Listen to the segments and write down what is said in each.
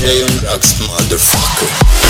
Jay and Axe, motherfucker.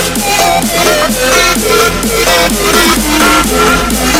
I'm sorry.